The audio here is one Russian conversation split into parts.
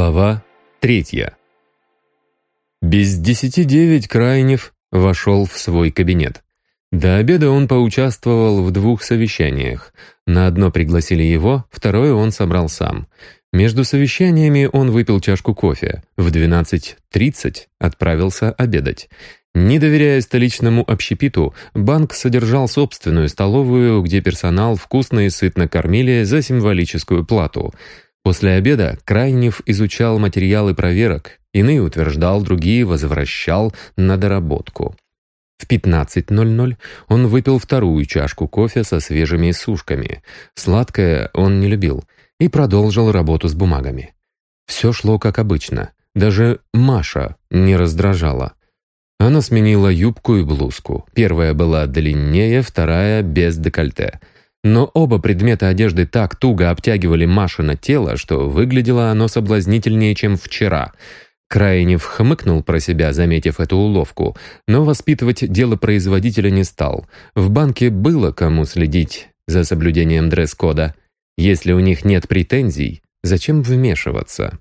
Глава третья. Без десяти девять Крайнев вошел в свой кабинет. До обеда он поучаствовал в двух совещаниях. На одно пригласили его, второе он собрал сам. Между совещаниями он выпил чашку кофе. В 12.30 отправился обедать. Не доверяя столичному общепиту, банк содержал собственную столовую, где персонал вкусно и сытно кормили за символическую плату – После обеда Крайнев изучал материалы проверок, иные утверждал, другие возвращал на доработку. В 15.00 он выпил вторую чашку кофе со свежими сушками. Сладкое он не любил и продолжил работу с бумагами. Все шло как обычно. Даже Маша не раздражала. Она сменила юбку и блузку. Первая была длиннее, вторая без декольте — но оба предмета одежды так туго обтягивали Машина тело, что выглядело оно соблазнительнее, чем вчера. Крайнев хмыкнул про себя, заметив эту уловку, но воспитывать дело производителя не стал. В банке было кому следить за соблюдением дресс-кода. Если у них нет претензий, зачем вмешиваться?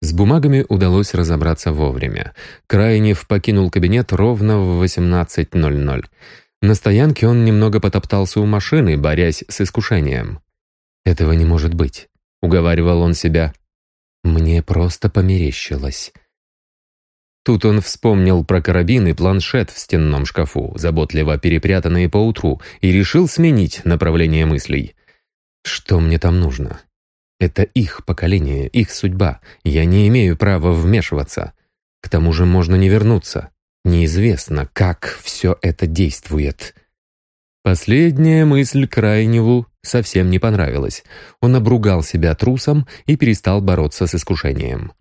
С бумагами удалось разобраться вовремя. Крайнев покинул кабинет ровно в 18.00. На стоянке он немного потоптался у машины, борясь с искушением. «Этого не может быть», — уговаривал он себя. «Мне просто померещилось». Тут он вспомнил про карабин и планшет в стенном шкафу, заботливо перепрятанные поутру, и решил сменить направление мыслей. «Что мне там нужно? Это их поколение, их судьба. Я не имею права вмешиваться. К тому же можно не вернуться. Неизвестно, как все это действует. Последняя мысль Крайневу совсем не понравилась. Он обругал себя трусом и перестал бороться с искушением.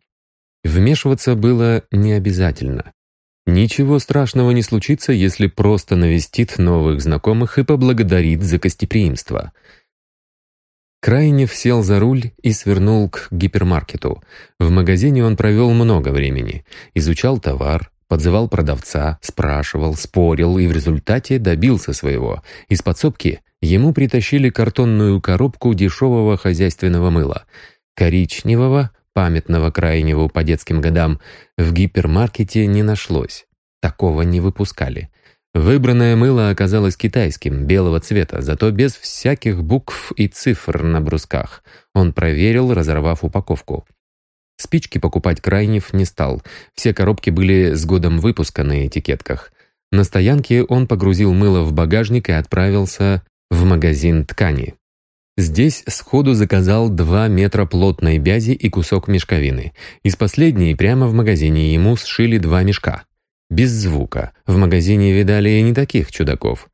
Вмешиваться было не обязательно. Ничего страшного не случится, если просто навестит новых знакомых и поблагодарит за гостеприимство. Крайнев сел за руль и свернул к гипермаркету. В магазине он провел много времени. Изучал товар, Подзывал продавца, спрашивал, спорил и в результате добился своего. Из подсобки ему притащили картонную коробку дешевого хозяйственного мыла. Коричневого, памятного крайнего по детским годам, в гипермаркете не нашлось. Такого не выпускали. Выбранное мыло оказалось китайским, белого цвета, зато без всяких букв и цифр на брусках. Он проверил, разорвав упаковку. Спички покупать Крайнев не стал. Все коробки были с годом выпуска на этикетках. На стоянке он погрузил мыло в багажник и отправился в магазин ткани. Здесь сходу заказал два метра плотной бязи и кусок мешковины. Из последней прямо в магазине ему сшили два мешка. Без звука. В магазине видали и не таких чудаков.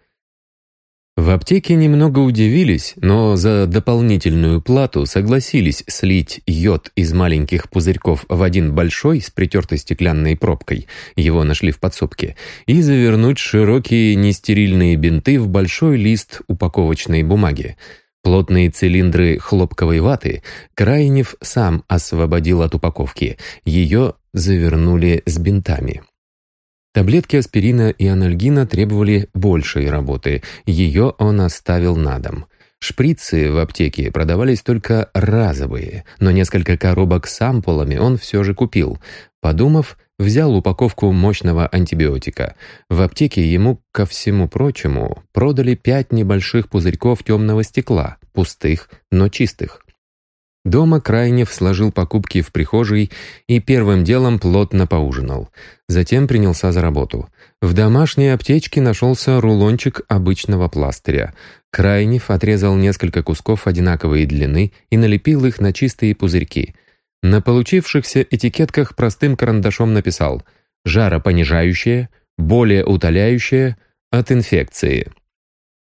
В аптеке немного удивились, но за дополнительную плату согласились слить йод из маленьких пузырьков в один большой с притертой стеклянной пробкой, его нашли в подсобке, и завернуть широкие нестерильные бинты в большой лист упаковочной бумаги. Плотные цилиндры хлопковой ваты Крайнев сам освободил от упаковки, ее завернули с бинтами. Таблетки аспирина и анальгина требовали большей работы, ее он оставил на дом. Шприцы в аптеке продавались только разовые, но несколько коробок с ампулами он все же купил. Подумав, взял упаковку мощного антибиотика. В аптеке ему, ко всему прочему, продали пять небольших пузырьков темного стекла, пустых, но чистых. Дома Крайнев сложил покупки в прихожей и первым делом плотно поужинал. Затем принялся за работу. В домашней аптечке нашелся рулончик обычного пластыря. Крайнев отрезал несколько кусков одинаковой длины и налепил их на чистые пузырьки. На получившихся этикетках простым карандашом написал «жаропонижающее», «более утоляющее», «от инфекции».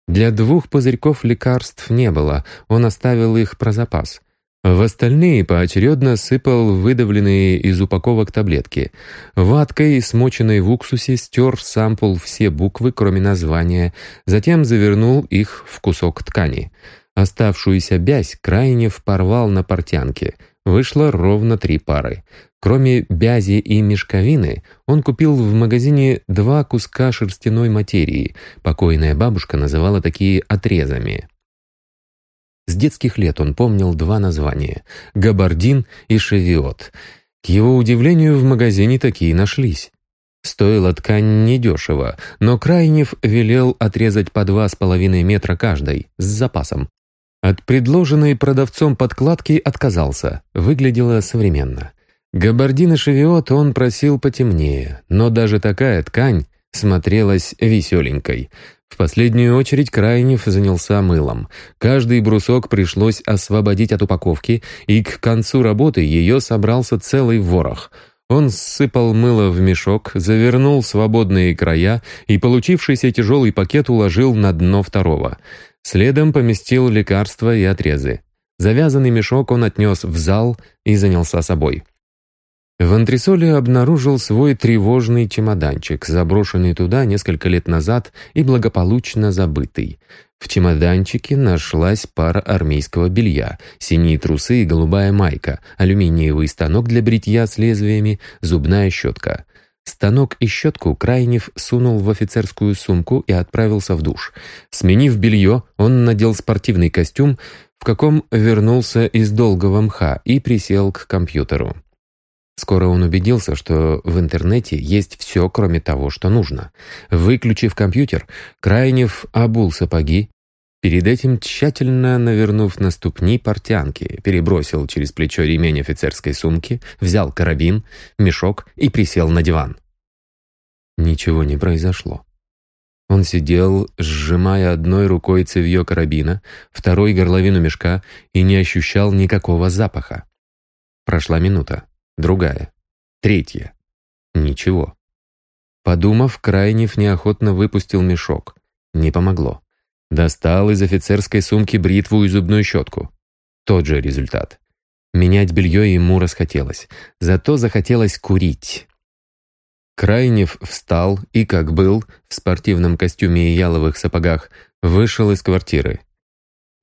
Для двух пузырьков лекарств не было, он оставил их про запас. В остальные поочередно сыпал выдавленные из упаковок таблетки. Ваткой, смоченной в уксусе, стер сампул все буквы, кроме названия, затем завернул их в кусок ткани. Оставшуюся бязь Крайнев порвал на портянке. Вышло ровно три пары. Кроме бязи и мешковины, он купил в магазине два куска шерстяной материи. Покойная бабушка называла такие отрезами. С детских лет он помнил два названия — «Габардин» и «Шевиот». К его удивлению, в магазине такие нашлись. Стоила ткань недешево, но Крайнев велел отрезать по два с половиной метра каждой, с запасом. От предложенной продавцом подкладки отказался, выглядело современно. Габардин и шевиот он просил потемнее, но даже такая ткань смотрелась веселенькой. В последнюю очередь Крайнев занялся мылом. Каждый брусок пришлось освободить от упаковки, и к концу работы ее собрался целый ворох. Он сыпал мыло в мешок, завернул свободные края и получившийся тяжелый пакет уложил на дно второго. Следом поместил лекарства и отрезы. Завязанный мешок он отнес в зал и занялся собой. В антресоле обнаружил свой тревожный чемоданчик, заброшенный туда несколько лет назад и благополучно забытый. В чемоданчике нашлась пара армейского белья, синие трусы и голубая майка, алюминиевый станок для бритья с лезвиями, зубная щетка. Станок и щетку Крайнев сунул в офицерскую сумку и отправился в душ. Сменив белье, он надел спортивный костюм, в каком вернулся из долгого мха и присел к компьютеру. Скоро он убедился, что в интернете есть все, кроме того, что нужно. Выключив компьютер, Крайнев обул сапоги, перед этим тщательно навернув на ступни портянки, перебросил через плечо ремень офицерской сумки, взял карабин, мешок и присел на диван. Ничего не произошло. Он сидел, сжимая одной рукой цевье карабина, второй горловину мешка и не ощущал никакого запаха. Прошла минута другая, третья. Ничего. Подумав, Крайнев неохотно выпустил мешок. Не помогло. Достал из офицерской сумки бритву и зубную щетку. Тот же результат. Менять белье ему расхотелось. Зато захотелось курить. Крайнев встал и, как был, в спортивном костюме и яловых сапогах, вышел из квартиры.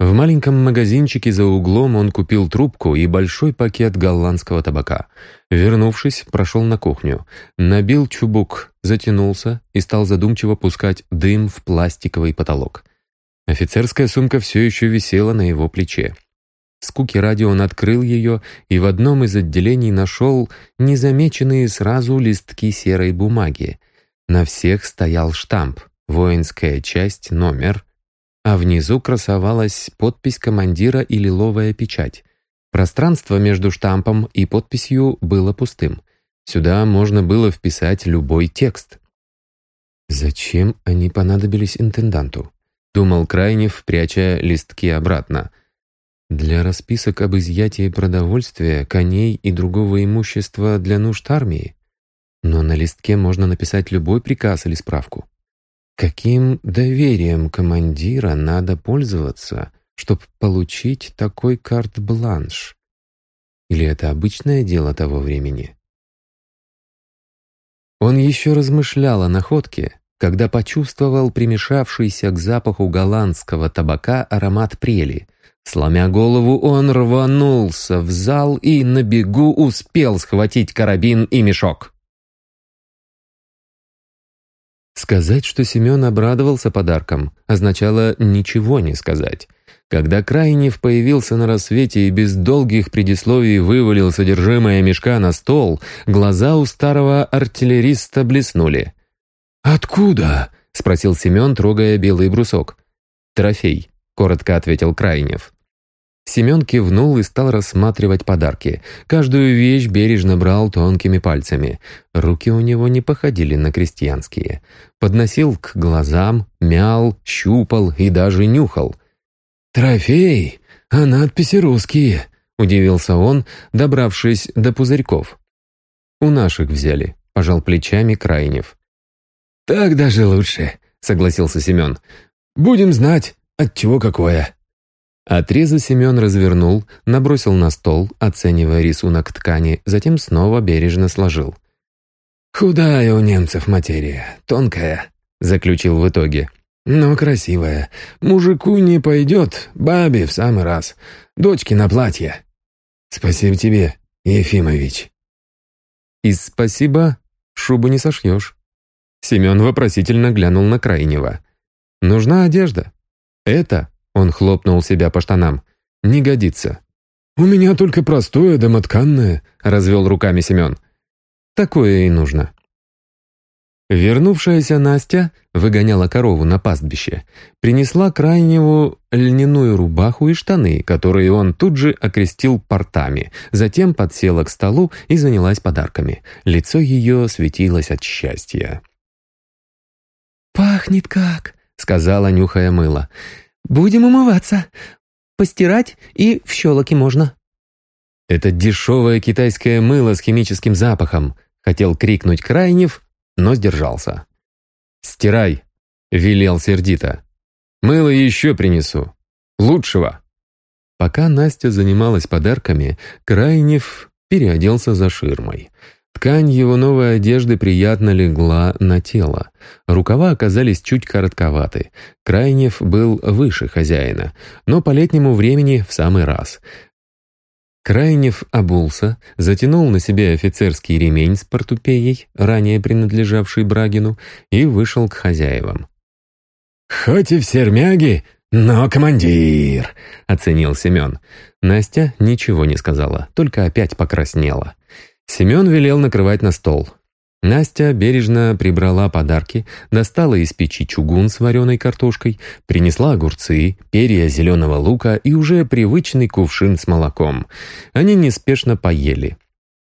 В маленьком магазинчике за углом он купил трубку и большой пакет голландского табака. Вернувшись, прошел на кухню, набил чубук, затянулся и стал задумчиво пускать дым в пластиковый потолок. Офицерская сумка все еще висела на его плече. Скуки ради он открыл ее и в одном из отделений нашел незамеченные сразу листки серой бумаги. На всех стоял штамп «Воинская часть, номер», а внизу красовалась подпись командира и лиловая печать. Пространство между штампом и подписью было пустым. Сюда можно было вписать любой текст. «Зачем они понадобились интенданту?» — думал Крайнев, пряча листки обратно. «Для расписок об изъятии продовольствия, коней и другого имущества для нужд армии? Но на листке можно написать любой приказ или справку. Каким доверием командира надо пользоваться, чтобы получить такой карт-бланш? Или это обычное дело того времени? Он еще размышлял о находке, когда почувствовал примешавшийся к запаху голландского табака аромат прели. Сломя голову, он рванулся в зал и на бегу успел схватить карабин и мешок. Сказать, что Семен обрадовался подаркам, означало ничего не сказать. Когда Крайнев появился на рассвете и без долгих предисловий вывалил содержимое мешка на стол, глаза у старого артиллериста блеснули. «Откуда?» — спросил Семен, трогая белый брусок. «Трофей», — коротко ответил Крайнев. Семен кивнул и стал рассматривать подарки. Каждую вещь бережно брал тонкими пальцами. Руки у него не походили на крестьянские. Подносил к глазам, мял, щупал и даже нюхал. «Трофей, а надписи русские», — удивился он, добравшись до пузырьков. «У наших взяли», — пожал плечами Крайнев. «Так даже лучше», — согласился Семен. «Будем знать, от чего какое». Отрезы Семен развернул, набросил на стол, оценивая рисунок ткани, затем снова бережно сложил. «Худая у немцев материя, тонкая», — заключил в итоге. «Но красивая. Мужику не пойдет, бабе в самый раз. Дочке на платье. Спасибо тебе, Ефимович». «Из спасибо шубу не сошьешь». Семен вопросительно глянул на Крайнего. «Нужна одежда. Это он хлопнул себя по штанам. не годится». «У меня только простое домотканное», — развел руками Семен. «Такое и нужно». Вернувшаяся Настя выгоняла корову на пастбище. Принесла крайнему льняную рубаху и штаны, которые он тут же окрестил портами. Затем подсела к столу и занялась подарками. Лицо ее светилось от счастья. «Пахнет как!» — сказала, нюхая мыло. «Будем умываться. Постирать и в щелоки можно». «Это дешевое китайское мыло с химическим запахом», — хотел крикнуть Крайнев, но сдержался. «Стирай», — велел сердито. «Мыло еще принесу. Лучшего». Пока Настя занималась подарками, Крайнев переоделся за ширмой. Ткань его новой одежды приятно легла на тело. Рукава оказались чуть коротковаты. Крайнев был выше хозяина, но по летнему времени в самый раз. Крайнев обулся, затянул на себе офицерский ремень с портупеей, ранее принадлежавший Брагину, и вышел к хозяевам. «Хоть и в сермяге, но командир!» — оценил Семен. Настя ничего не сказала, только опять покраснела. Семен велел накрывать на стол. Настя бережно прибрала подарки, достала из печи чугун с вареной картошкой, принесла огурцы, перья зеленого лука и уже привычный кувшин с молоком. Они неспешно поели.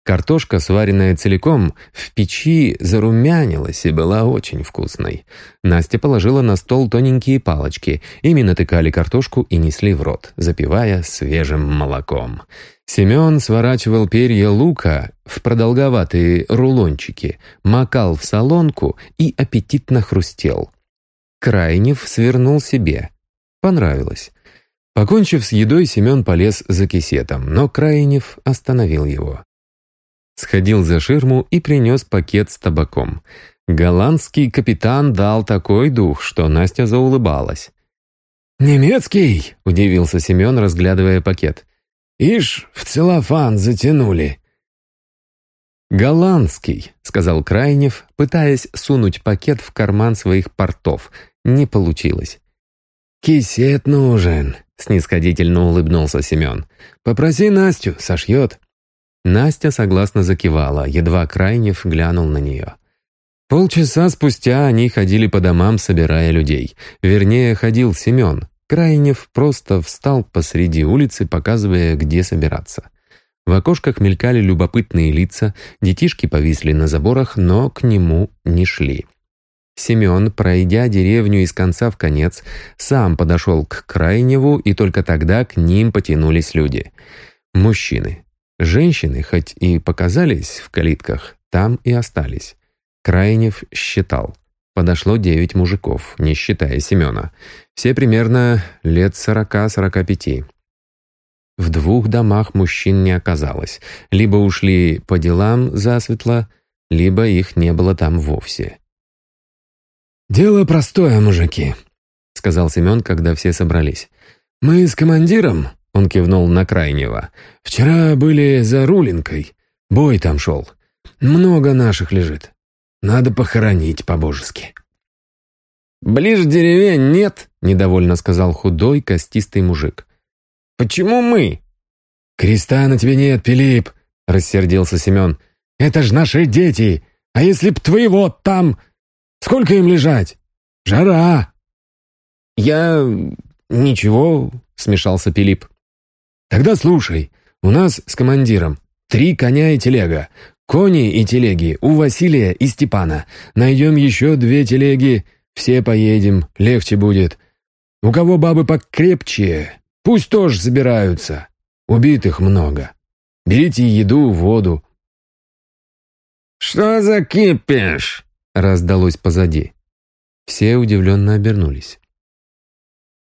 Картошка, сваренная целиком, в печи зарумянилась и была очень вкусной. Настя положила на стол тоненькие палочки, ими натыкали картошку и несли в рот, запивая свежим молоком. Семен сворачивал перья лука в продолговатые рулончики, макал в солонку и аппетитно хрустел. Крайнев свернул себе. Понравилось. Покончив с едой, Семен полез за кисетом, но Крайнев остановил его. Сходил за ширму и принес пакет с табаком. Голландский капитан дал такой дух, что Настя заулыбалась. «Немецкий?» — удивился Семен, разглядывая пакет. «Ишь, в целлофан затянули». «Голландский», — сказал Крайнев, пытаясь сунуть пакет в карман своих портов. Не получилось. «Кисет нужен», — снисходительно улыбнулся Семен. «Попроси Настю, сошьет». Настя согласно закивала, едва Крайнев глянул на нее. Полчаса спустя они ходили по домам, собирая людей. Вернее, ходил Семен. Крайнев просто встал посреди улицы, показывая, где собираться. В окошках мелькали любопытные лица, детишки повисли на заборах, но к нему не шли. Семен, пройдя деревню из конца в конец, сам подошел к Крайневу, и только тогда к ним потянулись люди. Мужчины. Женщины, хоть и показались в калитках, там и остались. Крайнев считал. Подошло девять мужиков, не считая Семена. Все примерно лет сорока-сорока пяти. В двух домах мужчин не оказалось. Либо ушли по делам засветло, либо их не было там вовсе. «Дело простое, мужики», — сказал Семен, когда все собрались. «Мы с командиром он кивнул на крайнего. «Вчера были за Рулинкой. Бой там шел. Много наших лежит. Надо похоронить по-божески». «Ближе деревень нет», — недовольно сказал худой, костистый мужик. «Почему мы?» «Креста на тебе нет, Пилип», — рассердился Семен. «Это ж наши дети. А если б твоего там... Сколько им лежать? Жара!» «Я... ничего», — смешался Пилип. Тогда слушай, у нас с командиром три коня и телега. Кони и телеги у Василия и Степана. Найдем еще две телеги, все поедем, легче будет. У кого бабы покрепче, пусть тоже собираются. Убитых много. Берите еду, воду. «Что за кипиш?» — раздалось позади. Все удивленно обернулись.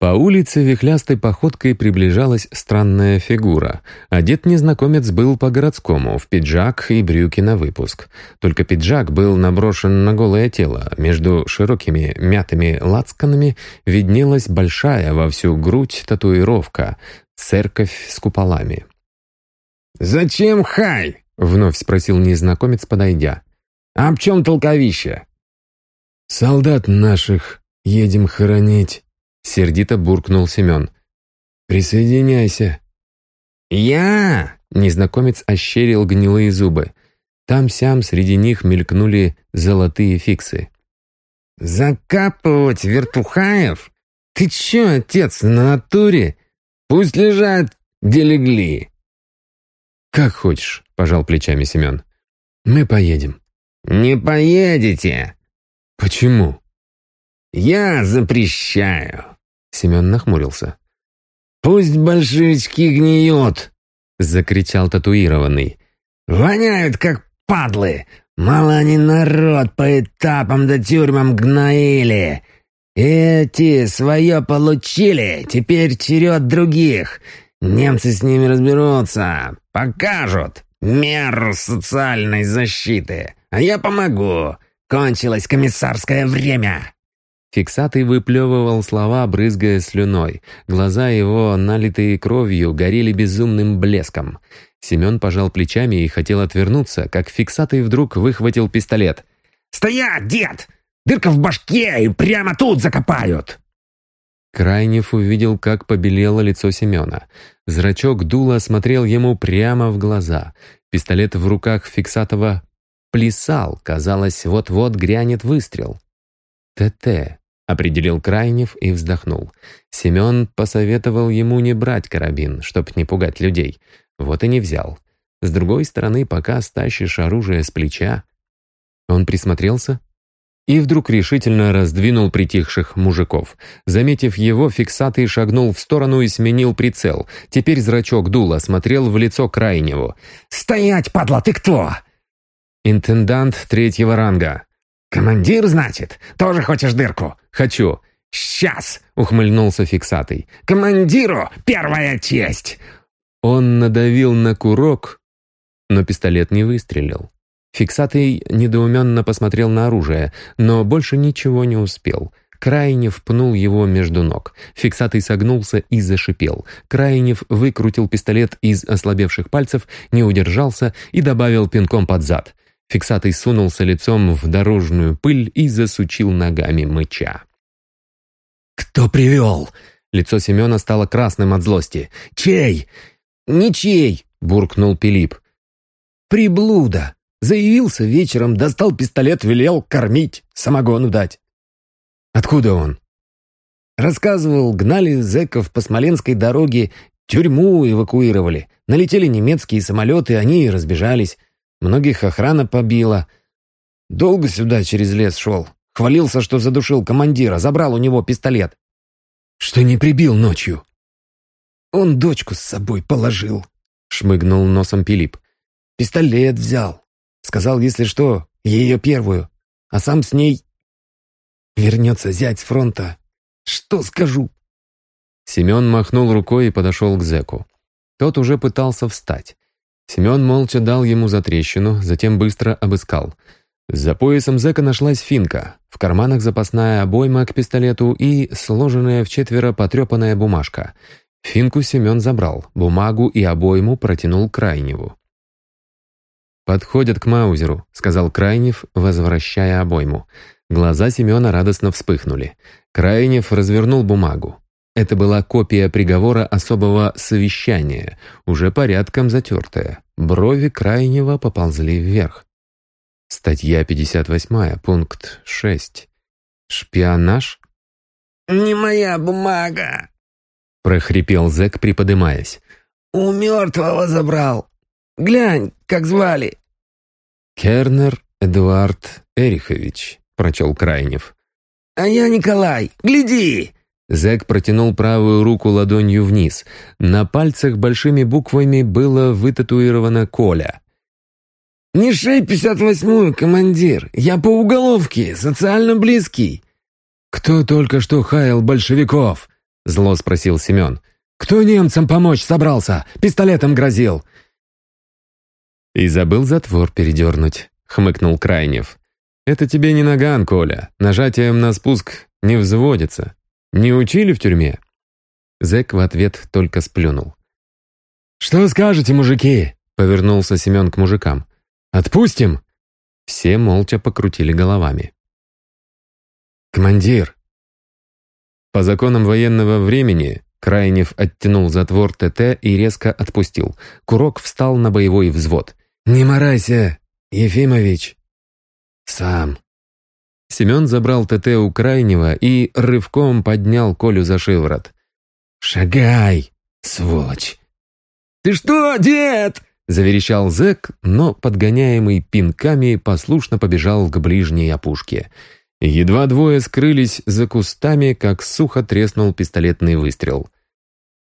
По улице вихлястой походкой приближалась странная фигура. Одет незнакомец был по-городскому, в пиджак и брюки на выпуск. Только пиджак был наброшен на голое тело. Между широкими мятыми лацканами виднелась большая во всю грудь татуировка — церковь с куполами. «Зачем хай?» — вновь спросил незнакомец, подойдя. «А в чем толковище?» «Солдат наших едем хоронить», Сердито буркнул Семен. «Присоединяйся, «Я?» — незнакомец ощерил гнилые зубы. Там-сям среди них мелькнули золотые фиксы. «Закапывать вертухаев? Ты чё, отец, на натуре? Пусть лежат, где легли». «Как хочешь», — пожал плечами Семен. «Мы поедем». «Не поедете». «Почему?» «Я запрещаю». Семен нахмурился. «Пусть большевички гниют!» — закричал татуированный. «Воняют, как падлы! Мало они народ по этапам да тюрьмам гноили! Эти свое получили, теперь черед других! Немцы с ними разберутся, покажут меру социальной защиты, а я помогу! Кончилось комиссарское время!» Фиксатый выплевывал слова, брызгая слюной. Глаза его, налитые кровью, горели безумным блеском. Семен пожал плечами и хотел отвернуться, как Фиксатый вдруг выхватил пистолет. «Стоять, дед! Дырка в башке, и прямо тут закопают!» Крайнев увидел, как побелело лицо Семена. Зрачок дула смотрел ему прямо в глаза. Пистолет в руках Фиксатова плясал, казалось, вот-вот грянет выстрел. ТТ. — определил Крайнев и вздохнул. Семен посоветовал ему не брать карабин, чтоб не пугать людей. Вот и не взял. С другой стороны, пока стащишь оружие с плеча... Он присмотрелся и вдруг решительно раздвинул притихших мужиков. Заметив его, фиксатый шагнул в сторону и сменил прицел. Теперь зрачок дула смотрел в лицо Крайневу. «Стоять, падла, ты кто?» «Интендант третьего ранга». «Командир, значит? Тоже хочешь дырку?» «Хочу». «Сейчас!» — ухмыльнулся фиксатый. «Командиру первая честь!» Он надавил на курок, но пистолет не выстрелил. Фиксатый недоуменно посмотрел на оружие, но больше ничего не успел. Крайнев пнул его между ног. Фиксатый согнулся и зашипел. Крайнев выкрутил пистолет из ослабевших пальцев, не удержался и добавил пинком под зад. Фиксатый сунулся лицом в дорожную пыль и засучил ногами мыча. «Кто привел?» Лицо Семена стало красным от злости. «Чей?» «Ничей!» — буркнул Пилип. «Приблуда! Заявился вечером, достал пистолет, велел кормить, самогону дать». «Откуда он?» Рассказывал, гнали зэков по Смоленской дороге, тюрьму эвакуировали. Налетели немецкие самолеты, они разбежались. Многих охрана побила. Долго сюда через лес шел. Хвалился, что задушил командира, забрал у него пистолет. Что не прибил ночью? Он дочку с собой положил, шмыгнул носом Пилип. Пистолет взял. Сказал, если что, ее первую. А сам с ней... Вернется зять с фронта. Что скажу? Семен махнул рукой и подошел к зэку. Тот уже пытался встать. Семен молча дал ему затрещину, затем быстро обыскал. За поясом зэка нашлась финка, в карманах запасная обойма к пистолету и сложенная в четверо потрепанная бумажка. Финку Семен забрал, бумагу и обойму протянул Крайневу. «Подходят к Маузеру», — сказал Крайнев, возвращая обойму. Глаза Семена радостно вспыхнули. Крайнев развернул бумагу. Это была копия приговора особого совещания, уже порядком затертая. Брови крайнего поползли вверх. Статья 58, пункт 6. Шпионаж? «Не моя бумага!» — прохрипел зэк, приподымаясь. «У мертвого забрал. Глянь, как звали!» «Кернер Эдуард Эрихович», — прочел Крайнев. «А я Николай. Гляди!» Зэк протянул правую руку ладонью вниз. На пальцах большими буквами было вытатуировано «Коля». «Не шей пятьдесят восьмую, командир. Я по уголовке, социально близкий». «Кто только что хаял большевиков?» — зло спросил Семен. «Кто немцам помочь собрался? Пистолетом грозил?» «И забыл затвор передернуть», — хмыкнул Крайнев. «Это тебе не наган, Коля. Нажатием на спуск не взводится. Не учили в тюрьме?» Зэк в ответ только сплюнул. «Что скажете, мужики?» — повернулся Семен к мужикам. «Отпустим?» Все молча покрутили головами. «Командир!» По законам военного времени Крайнев оттянул затвор ТТ и резко отпустил. Курок встал на боевой взвод. «Не морайся, Ефимович!» «Сам!» Семен забрал ТТ у Крайнего и рывком поднял Колю за шиворот. «Шагай, сволочь!» «Ты что, дед?» — заверещал зэк, но, подгоняемый пинками, послушно побежал к ближней опушке. Едва двое скрылись за кустами, как сухо треснул пистолетный выстрел.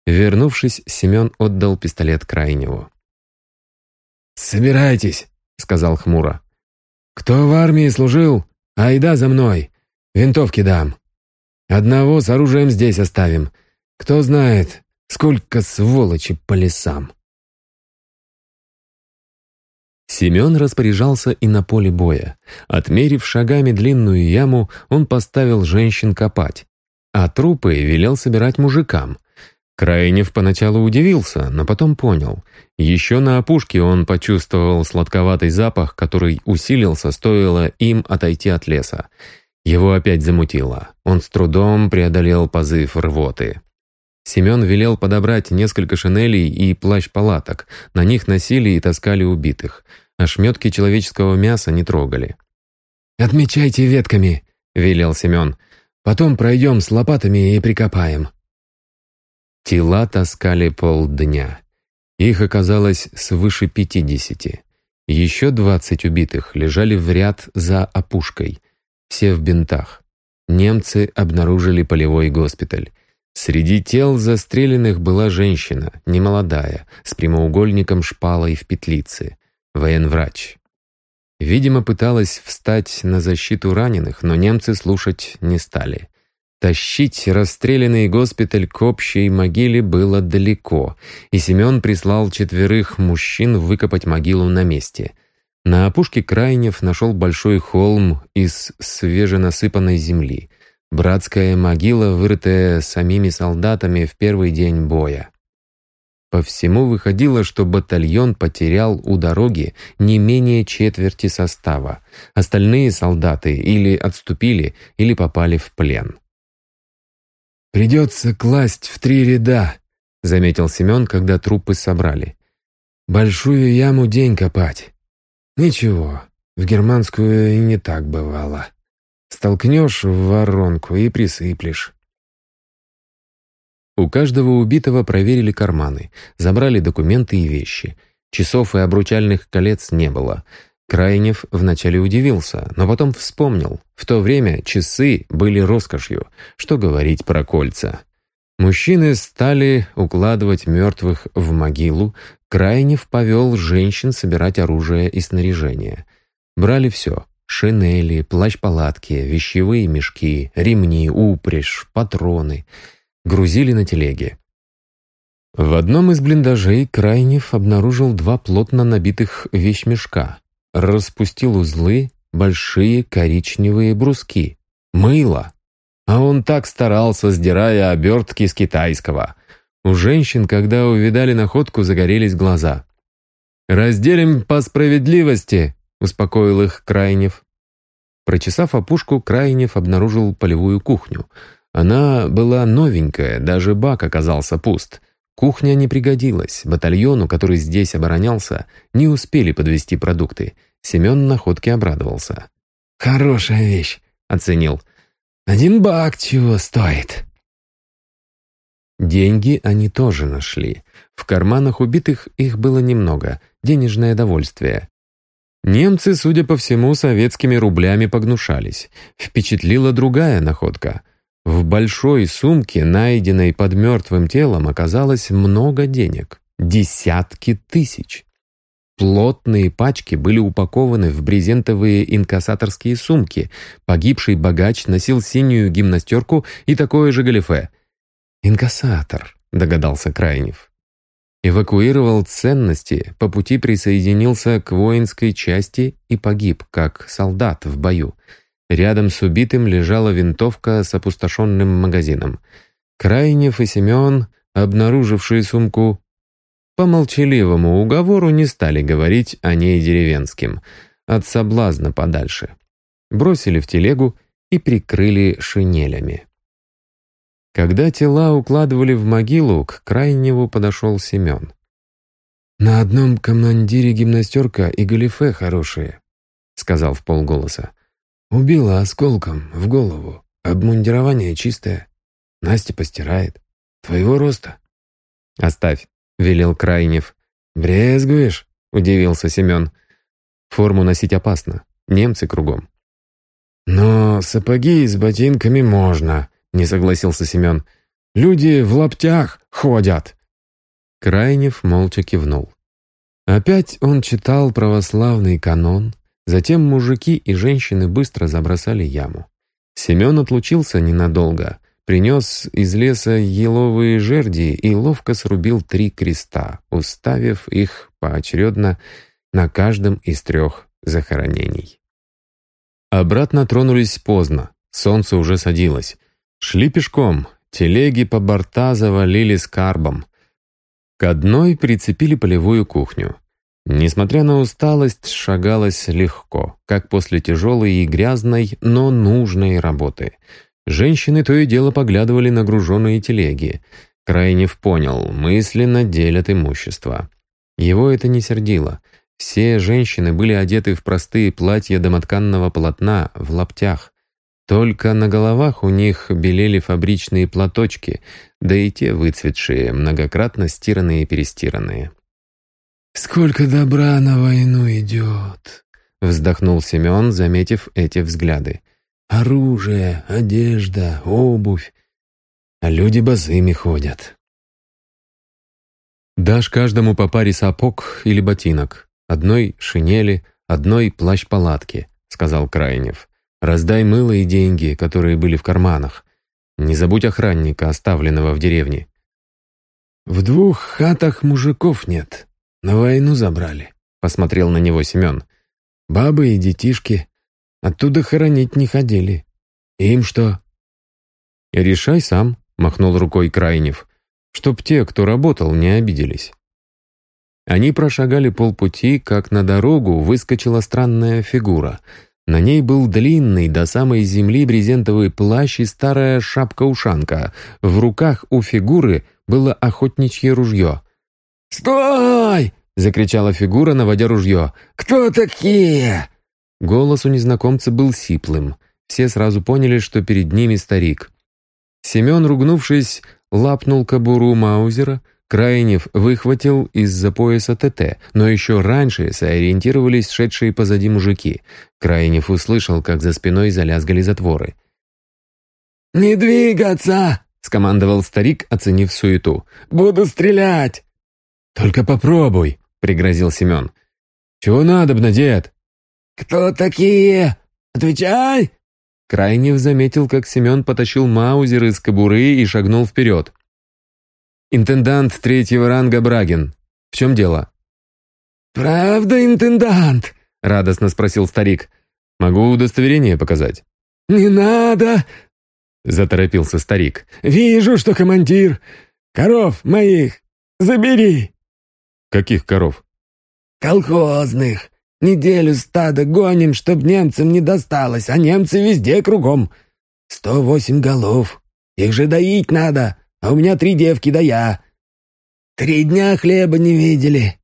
Вернувшись, Семен отдал пистолет крайнему. «Собирайтесь», — сказал хмуро. «Кто в армии служил, айда за мной. Винтовки дам. Одного с оружием здесь оставим. Кто знает, сколько сволочи по лесам». Семен распоряжался и на поле боя. Отмерив шагами длинную яму, он поставил женщин копать, а трупы велел собирать мужикам. Крайнев поначалу удивился, но потом понял. Еще на опушке он почувствовал сладковатый запах, который усилился, стоило им отойти от леса. Его опять замутило. Он с трудом преодолел позыв рвоты. Семен велел подобрать несколько шинелей и плащ-палаток. На них носили и таскали убитых. Ошметки человеческого мяса не трогали. «Отмечайте ветками», — велел Семен. «Потом пройдем с лопатами и прикопаем». Тела таскали полдня. Их оказалось свыше пятидесяти. Еще двадцать убитых лежали в ряд за опушкой, все в бинтах. Немцы обнаружили полевой госпиталь. Среди тел застреленных была женщина, немолодая, с прямоугольником шпалой в петлице, военврач. Видимо, пыталась встать на защиту раненых, но немцы слушать не стали. Тащить расстрелянный госпиталь к общей могиле было далеко, и Семен прислал четверых мужчин выкопать могилу на месте. На опушке Крайнев нашел большой холм из свеженасыпанной земли. Братская могила, вырытая самими солдатами в первый день боя. По всему выходило, что батальон потерял у дороги не менее четверти состава. Остальные солдаты или отступили, или попали в плен. «Придется класть в три ряда», — заметил Семен, когда трупы собрали. «Большую яму день копать. Ничего, в германскую и не так бывало. Столкнешь в воронку и присыплешь». У каждого убитого проверили карманы, забрали документы и вещи. Часов и обручальных колец не было — Крайнев вначале удивился, но потом вспомнил. В то время часы были роскошью, что говорить про кольца. Мужчины стали укладывать мертвых в могилу, Крайнев повел женщин собирать оружие и снаряжение. Брали все — шинели, плащ-палатки, вещевые мешки, ремни, упряжь, патроны. Грузили на телеге. В одном из блиндажей Крайнев обнаружил два плотно набитых вещмешка распустил узлы, большие коричневые бруски. Мыло. А он так старался, сдирая обертки с китайского. У женщин, когда увидали находку, загорелись глаза. «Разделим по справедливости», — успокоил их Крайнев. Прочесав опушку, Крайнев обнаружил полевую кухню. Она была новенькая, даже бак оказался пуст. Кухня не пригодилась. Батальону, который здесь оборонялся, не успели подвести продукты. Семен находке обрадовался. «Хорошая вещь», — оценил. «Один бак чего стоит». Деньги они тоже нашли. В карманах убитых их было немного, денежное довольствие. Немцы, судя по всему, советскими рублями погнушались. Впечатлила другая находка — в большой сумке, найденной под мертвым телом, оказалось много денег. Десятки тысяч. Плотные пачки были упакованы в брезентовые инкассаторские сумки. Погибший богач носил синюю гимнастерку и такое же галифе. «Инкассатор», — догадался Крайнев. Эвакуировал ценности, по пути присоединился к воинской части и погиб, как солдат в бою. Рядом с убитым лежала винтовка с опустошенным магазином. Крайнев и Семен, обнаружившие сумку, по молчаливому уговору не стали говорить о ней деревенским, от соблазна подальше. Бросили в телегу и прикрыли шинелями. Когда тела укладывали в могилу, к крайнему подошел Семен. «На одном командире гимнастерка и галифе хорошие», — сказал в полголоса. «Убила осколком в голову. Обмундирование чистое. Настя постирает. Твоего роста». «Оставь», — велел Крайнев. «Брезгуешь?» — удивился Семен. «Форму носить опасно. Немцы кругом». «Но сапоги с ботинками можно», — не согласился Семен. «Люди в лаптях ходят». Крайнев молча кивнул. Опять он читал православный канон, затем мужики и женщины быстро забросали яму. Семен отлучился ненадолго, принес из леса еловые жерди и ловко срубил три креста, уставив их поочередно на каждом из трех захоронений. Обратно тронулись поздно, солнце уже садилось. Шли пешком, телеги по борта завалили скарбом. К одной прицепили полевую кухню. Несмотря на усталость, шагалось легко, как после тяжелой и грязной, но нужной работы. Женщины то и дело поглядывали на груженные телеги. Крайнев понял, мысленно делят имущество. Его это не сердило. Все женщины были одеты в простые платья домотканного полотна, в лаптях. Только на головах у них белели фабричные платочки, да и те выцветшие, многократно стиранные и перестиранные. «Сколько добра на войну идет!» — вздохнул Семен, заметив эти взгляды. «Оружие, одежда, обувь. А люди босыми ходят». «Дашь каждому по паре сапог или ботинок, одной шинели, одной плащ-палатки», — сказал Крайнев. «Раздай мыло и деньги, которые были в карманах. Не забудь охранника, оставленного в деревне». «В двух хатах мужиков нет. На войну забрали», — посмотрел на него Семен. «Бабы и детишки. Оттуда хоронить не ходили. Им что?» «Решай сам», — махнул рукой Крайнев чтоб те, кто работал, не обиделись. Они прошагали полпути, как на дорогу выскочила странная фигура. На ней был длинный до самой земли брезентовый плащ и старая шапка-ушанка. В руках у фигуры было охотничье ружье. «Стой!» — закричала фигура, наводя ружье. «Кто такие?» Голос у незнакомца был сиплым. Все сразу поняли, что перед ними старик. Семен, ругнувшись, лапнул кобуру Маузера, Крайнев выхватил из-за пояса ТТ, но еще раньше сориентировались шедшие позади мужики. Крайнев услышал, как за спиной залязгали затворы. «Не двигаться!» — скомандовал старик, оценив суету. «Буду стрелять!» «Только попробуй!» — пригрозил Семен. «Чего надобно, дед?» «Кто такие? Отвечай!» Крайнев заметил, как Семен потащил маузер из кобуры и шагнул вперед. «Интендант третьего ранга Брагин. В чем дело?» «Правда, интендант?» — радостно спросил старик. «Могу удостоверение показать?» «Не надо!» — заторопился старик. «Вижу, что командир. Коров моих забери!» «Каких коров?» «Колхозных. Неделю стадо гоним, чтоб немцам не досталось, а немцы везде кругом. Сто восемь голов. Их же доить надо, а у меня три девки да я. Три дня хлеба не видели».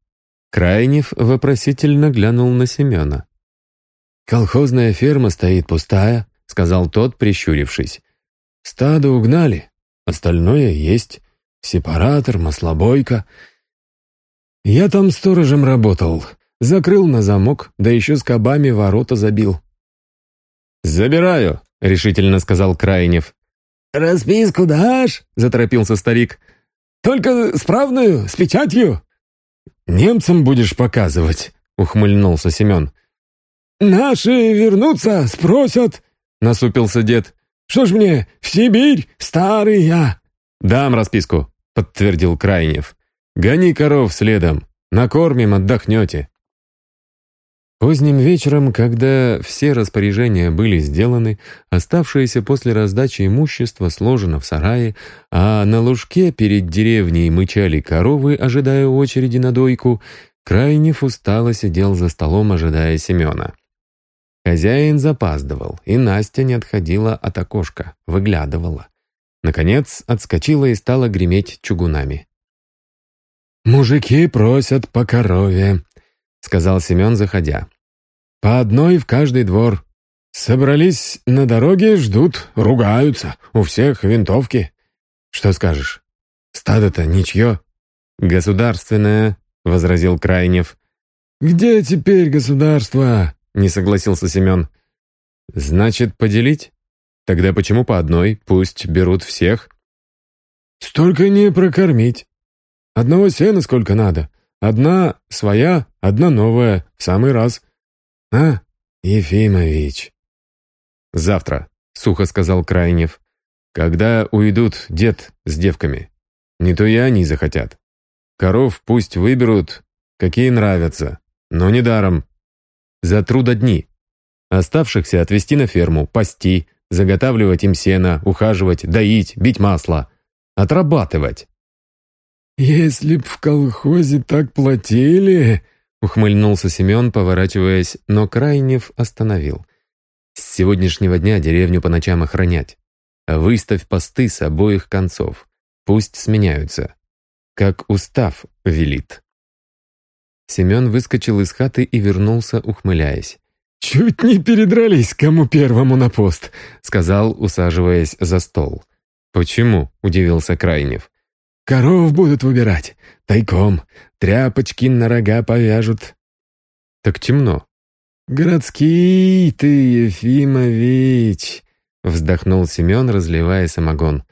Крайнев вопросительно глянул на Семена. «Колхозная ферма стоит пустая», — сказал тот, прищурившись. «Стадо угнали, остальное есть. Сепаратор, маслобойка. Я там сторожем работал, Закрыл на замок, да еще с кабами ворота забил. «Забираю», — решительно сказал Крайнев. «Расписку дашь?» — заторопился старик. «Только справную, с печатью». «Немцам будешь показывать», — ухмыльнулся Семен. «Наши вернутся, спросят», — насупился дед. «Что ж мне, в Сибирь, старый я?» «Дам расписку», — подтвердил Крайнев. «Гони коров следом, накормим, отдохнете». Поздним вечером, когда все распоряжения были сделаны, оставшееся после раздачи имущество сложено в сарае, а на лужке перед деревней мычали коровы, ожидая очереди на дойку, Крайнев устало сидел за столом, ожидая Семена. Хозяин запаздывал, и Настя не отходила от окошка, выглядывала. Наконец отскочила и стала греметь чугунами. «Мужики просят по корове», — сказал Семен, заходя. «По одной в каждый двор. Собрались на дороге, ждут, ругаются. У всех винтовки. Что скажешь? Стадо-то ничье?» «Государственное», — возразил Крайнев. «Где теперь государство?» — не согласился Семен. «Значит, поделить? Тогда почему по одной? Пусть берут всех». «Столько не прокормить. Одного сена сколько надо. Одна своя, одна новая, в самый раз. А, Ефимович?» «Завтра», — сухо сказал Крайнев. «Когда уйдут дед с девками. Не то и они захотят. Коров пусть выберут, какие нравятся, но не даром. За трудодни. Оставшихся отвезти на ферму, пасти, заготавливать им сено, ухаживать, доить, бить масло. Отрабатывать. «Если б в колхозе так платили...» — ухмыльнулся Семен, поворачиваясь, но Крайнев остановил. «С сегодняшнего дня деревню по ночам охранять. Выставь посты с обоих концов. Пусть сменяются как устав велит. Семен выскочил из хаты и вернулся, ухмыляясь. «Чуть не передрались, кому первому на пост», — сказал, усаживаясь за стол. «Почему?» — удивился Крайнев. «Коров будут выбирать. Тайком. Тряпочки на рога повяжут». «Так темно». «Городский ты, Ефимович», — вздохнул Семен, разливая самогон.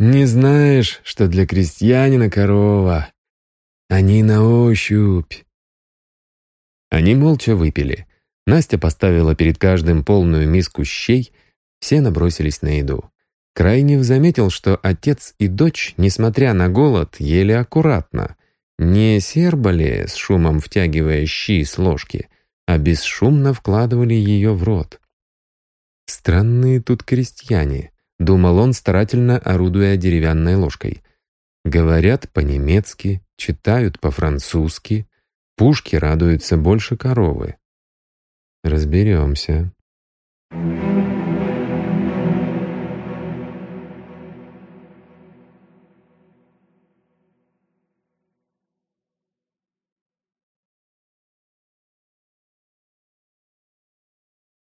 Не знаешь, что для крестьянина корова. Они на ощупь. Они молча выпили. Настя поставила перед каждым полную миску щей, все набросились на еду. Крайнев заметил, что отец и дочь, несмотря на голод, ели аккуратно. Не сербали, с шумом втягивая щи с ложки, а бесшумно вкладывали ее в рот. Странные тут крестьяне. Думал он, старательно орудуя деревянной ложкой. Говорят по-немецки, читают по-французски. Пушки радуются больше коровы. Разберемся. Thank you.